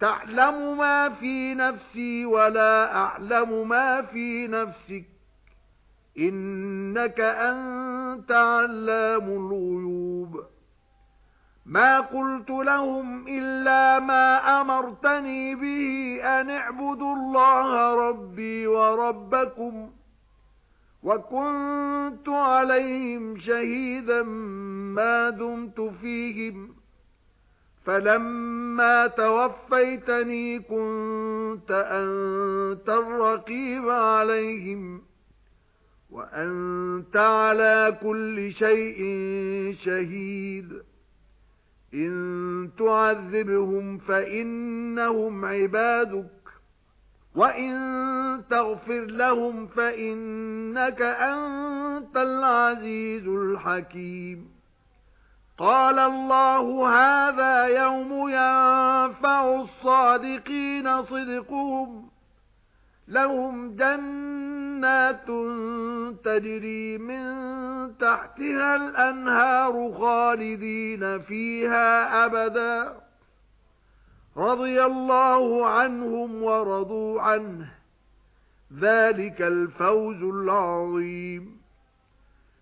تَعْلَمُ مَا فِي نَفْسِي وَلَا أَعْلَمُ مَا فِي نَفْسِكَ. إِنَّكَ أَنْتَ عَلَّامُ الْغُيُوبِ. مَا قُلْتُ لَهُمْ إِلَّا مَا أَمَرْتَنِي بِهِ أَنِ اعْبُدُوا اللَّهَ رَبِّي وَرَبَّكُمْ. وَكُنْتُ عَلَيْهِمْ شَهِيدًا مَا دُمْتُ فِيهِمْ. فَلَمَّا تَوَفَّيْتَنِي كُنتَ أَنتَ الرَّقِيبَ عَلَيْهِمْ وَأَنتَ عَلَى كُلِّ شَيْءٍ شَهِيدٌ. إِن تُعَذِّبْهُمْ فَإِنَّهُمْ عِبَادُكَ وَإِن تَغْفِرْ لَهُمْ فَإِنَّكَ أَنتَ الْعَزِيزُ الْحَكِيمُ. قال الله هذا يوم ينفع الصادقين صدقهم. لهم جنات تجري من تحتها الأنهار خالدين فيها أبدا. رضي الله عنهم ورضوا عنه. ذلك الفوز العظيم.